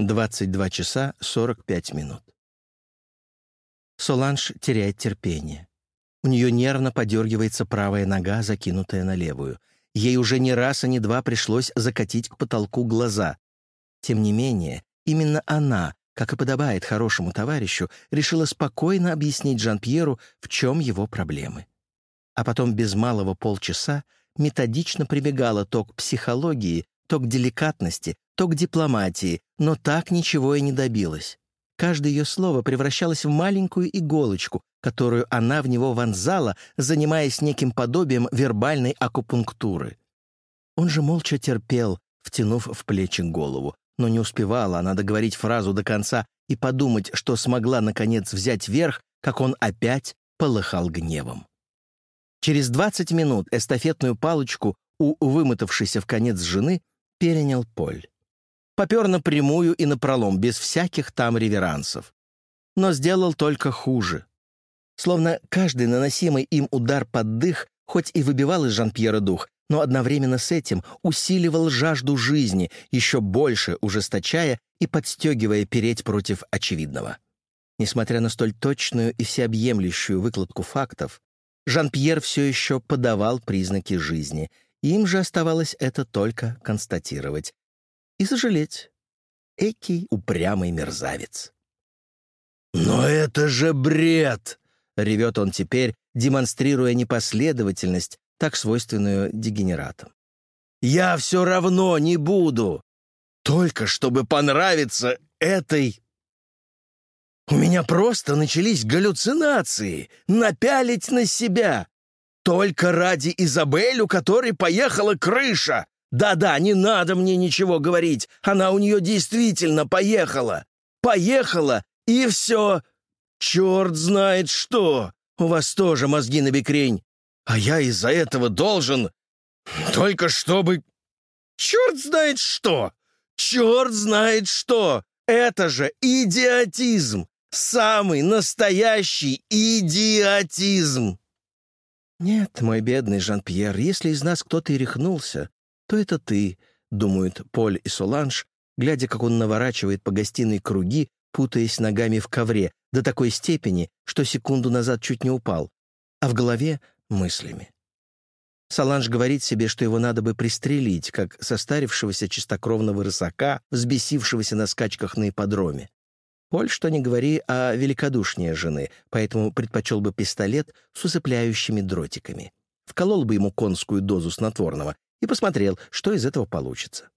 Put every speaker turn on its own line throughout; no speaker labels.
22 часа 45 минут. Соланж теряет терпение. У нее нервно подергивается правая нога, закинутая на левую. Ей уже не раз, а не два пришлось закатить к потолку глаза. Тем не менее, именно она, как и подобает хорошему товарищу, решила спокойно объяснить Жан-Пьеру, в чем его проблемы. А потом без малого полчаса методично прибегала то к психологии, то к деликатности, то к дипломатии, но так ничего и не добилась. Каждое ее слово превращалось в маленькую иголочку, которую она в него вонзала, занимаясь неким подобием вербальной акупунктуры. Он же молча терпел, втянув в плечи голову, но не успевала она договорить фразу до конца и подумать, что смогла, наконец, взять верх, как он опять полыхал гневом. Через 20 минут эстафетную палочку у вымотавшейся в конец жены перенял Поль попер напрямую и напролом, без всяких там реверансов. Но сделал только хуже. Словно каждый наносимый им удар под дых хоть и выбивал из Жан-Пьера дух, но одновременно с этим усиливал жажду жизни, еще больше ужесточая и подстегивая переть против очевидного. Несмотря на столь точную и всеобъемлющую выкладку фактов, Жан-Пьер все еще подавал признаки жизни. Им же оставалось это только констатировать и сожалеть. Экий упрямый мерзавец.
«Но это же бред!»
— ревет он теперь, демонстрируя непоследовательность, так свойственную дегенератам.
«Я все равно не буду! Только чтобы понравиться этой...» «У меня просто начались галлюцинации, напялить на себя!» Только ради Изабель, у которой поехала крыша. Да-да, не надо мне ничего говорить. Она у нее действительно поехала. Поехала, и все. Черт знает что. У вас тоже мозги на бекрень. А я из-за этого должен... Только чтобы... Черт знает что. Черт знает что. Это же идиотизм. Самый настоящий идиотизм.
Нет, мой бедный Жан-Пьер, если из нас кто-то и рехнулся, то это ты», — думают Поль и Соланж, глядя, как он наворачивает по гостиной круги, путаясь ногами в ковре, до такой степени, что секунду назад чуть не упал, а в голове — мыслями. Соланж говорит себе, что его надо бы пристрелить, как состарившегося чистокровного рысака, взбесившегося на скачках на ипподроме. Поль, что не говори, а великодушнее жены, поэтому предпочел бы пистолет с усыпляющими дротиками. Вколол бы ему конскую дозу снотворного и посмотрел, что из этого получится.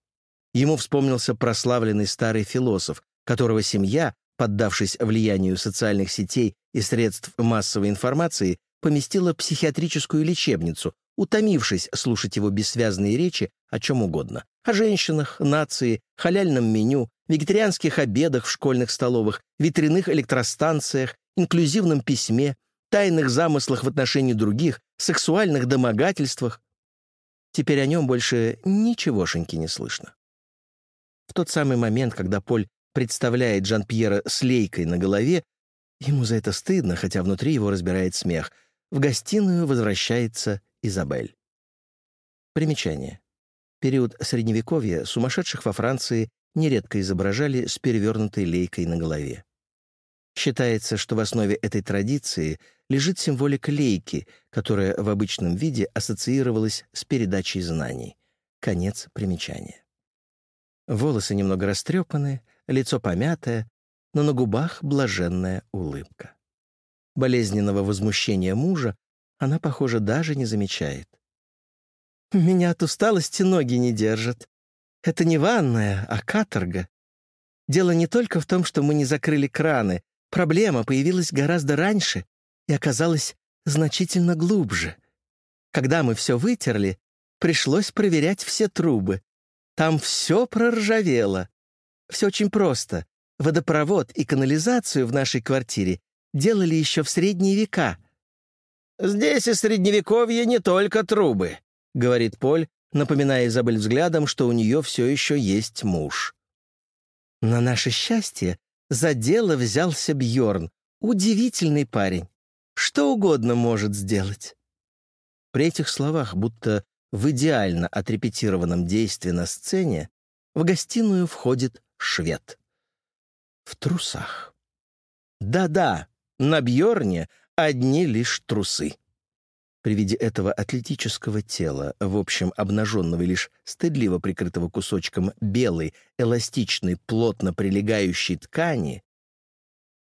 Ему вспомнился прославленный старый философ, которого семья, поддавшись влиянию социальных сетей и средств массовой информации, поместила в психиатрическую лечебницу, утомившись слушать его бессвязные речи о чем угодно. О женщинах, нации, халяльном меню, вегетарианских обедах в школьных столовых, ветряных электростанциях, инклюзивном письме, тайных замыслах в отношении других, сексуальных домогательствах, Теперь о нем больше ничегошеньки не слышно. В тот самый момент, когда Поль представляет Жан-Пьера с лейкой на голове, ему за это стыдно, хотя внутри его разбирает смех, в гостиную возвращается Изабель. Примечание. Период Средневековья сумасшедших во Франции нередко изображали с перевернутой лейкой на голове. Считается, что в основе этой традиции лежит символика лейки, которая в обычном виде ассоциировалась с передачей знаний. Конец примечания. Волосы немного растрепаны, лицо помятое, но на губах блаженная улыбка. Болезненного возмущения мужа она, похоже, даже не замечает. «Меня от усталости ноги не держат. Это не ванная, а каторга. Дело не только в том, что мы не закрыли краны, Проблема появилась гораздо раньше и оказалась значительно глубже. Когда мы все вытерли, пришлось проверять все трубы. Там все проржавело. Все очень просто. Водопровод и канализацию в нашей квартире делали еще в средние века.
«Здесь и средневековье не только трубы», — говорит Поль, напоминая Изабель взглядом, что у нее все еще есть муж.
На наше счастье, за дело взялся Бьорн. Удивительный парень. Что угодно может сделать. При этих словах, будто в идеально отрепетированном действии на сцене, в гостиную входит швед. в трусах. Да-да, на Бьорне одни лишь трусы. При виде этого атлетического тела, в общем, обнаженного лишь стыдливо прикрытого кусочком белой, эластичной, плотно прилегающей ткани,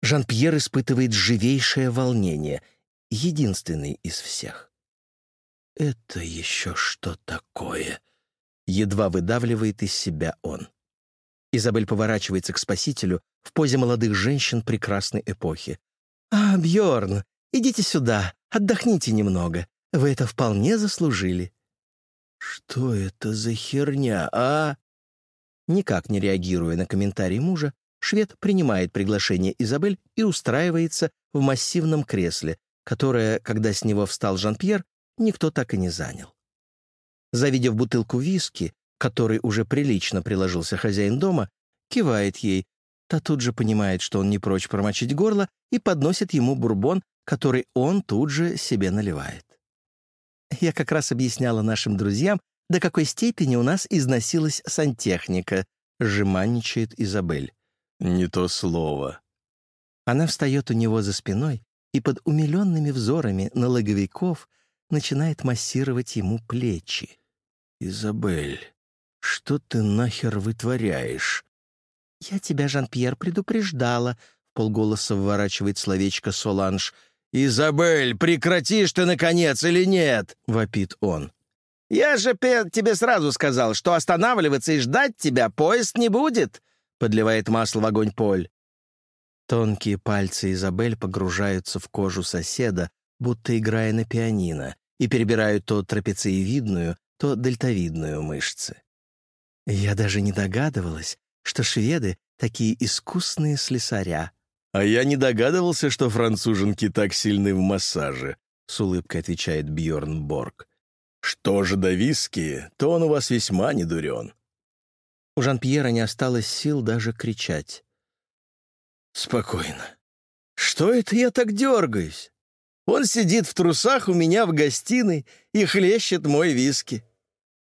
Жан-Пьер испытывает живейшее волнение, единственный из всех. «Это еще что такое?» — едва выдавливает из себя он. Изабель поворачивается к спасителю в позе молодых женщин прекрасной эпохи. «А, Бьорн, идите сюда, отдохните немного. Вы это вполне заслужили». «Что это за херня, а?» Никак не реагируя на комментарий мужа, швед принимает приглашение Изабель и устраивается в массивном кресле, которое, когда с него встал Жан-Пьер, никто так и не занял. Завидев бутылку виски, который уже прилично приложился хозяин дома, кивает ей. Та тут же понимает, что он не прочь промочить горло, и подносит ему бурбон, который он тут же себе наливает. Я как раз объясняла нашим друзьям, до какой степени у нас износилась сантехника, жеманничает Изабель.
Не то слово.
Она встает у него за спиной и под умиленными взорами налоговиков начинает массировать ему плечи.
«Изабель, что ты нахер вытворяешь?»
«Я тебя, Жан-Пьер, предупреждала», — полголоса вворачивает словечко Соланж.
«Изабель, прекратишь ты, наконец, или нет?» — вопит он.
«Я же тебе сразу сказал, что останавливаться и ждать тебя поезд не будет», — подливает масло в огонь Поль.
Тонкие пальцы Изабель погружаются в кожу соседа, будто играя на пианино, и перебирают то трапециевидную, то дельтовидную мышцы. Я даже не догадывалась, что шведы такие искусные слесаря.
«А я не догадывался, что француженки так сильны в массаже», — с улыбкой отвечает Бьорн Борг. «Что же до виски, то он у вас весьма недурен».
У Жан-Пьера не осталось сил даже кричать.
«Спокойно. Что это я так дергаюсь? Он сидит в трусах у меня в гостиной и хлещет мой виски.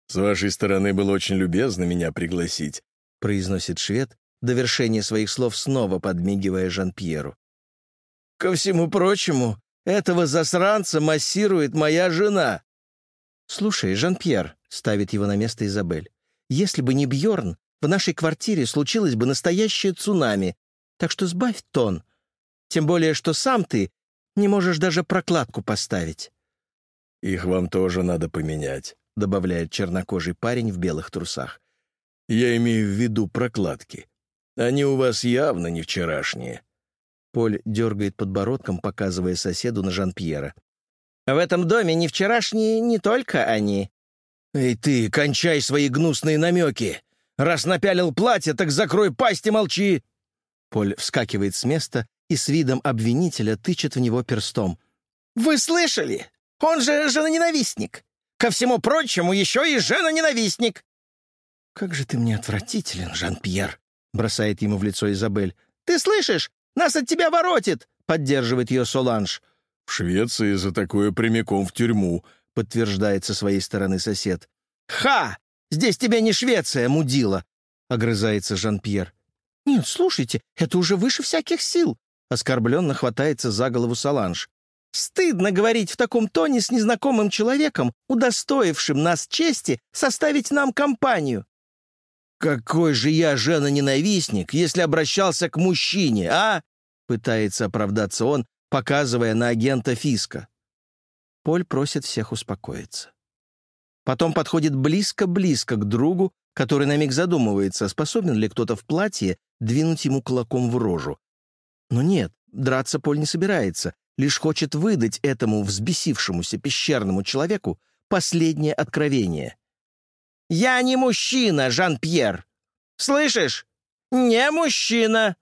«С вашей стороны было очень любезно меня пригласить», —
произносит швед, до вершения своих слов снова подмигивая Жан-Пьеру.
«Ко всему прочему, этого засранца массирует моя жена».
«Слушай, Жан-Пьер», — ставит его на место Изабель, «если бы не Бьорн, в нашей квартире случилось бы настоящее цунами, так что сбавь тон. Тем более, что сам ты не можешь даже прокладку поставить».
«Их вам тоже надо поменять», — добавляет чернокожий парень в белых трусах. «Я имею в виду прокладки. Они у вас явно не вчерашние».
Поль дергает подбородком, показывая соседу на Жан-Пьера.
«В этом доме не вчерашние не только они».
«Эй ты, кончай свои гнусные намеки! Раз напялил платье, так закрой пасть и молчи!»
Поль вскакивает с места и с видом обвинителя тычет в него перстом.
«Вы слышали? Он же женоненавистник! Ко всему прочему, еще и женоненавистник!»
«Как же ты мне отвратителен, Жан-Пьер!» — бросает ему в лицо Изабель.
«Ты слышишь? Нас от тебя воротит!» — поддерживает ее Соланж.
«В Швеции за такое прямиком в тюрьму», —
подтверждает со своей стороны сосед.
«Ха! Здесь тебе не Швеция, мудила!» — огрызается Жан-Пьер.
«Нет, слушайте, это уже выше всяких сил. Оскорбленно хватается за голову Саланж.
«Стыдно говорить в таком тоне с незнакомым человеком, удостоившим нас чести составить нам компанию».
«Какой же я жена-ненавистник, если обращался к мужчине, а?» Пытается оправдаться он, показывая на агента Фиска.
Поль просит всех успокоиться. Потом подходит близко-близко к другу, который на миг задумывается, способен ли кто-то в платье двинуть ему кулаком в рожу, но нет, драться Поль не собирается, лишь хочет выдать этому взбесившемуся пещерному человеку последнее откровение.
«Я не мужчина, Жан-Пьер! Слышишь? Не мужчина!»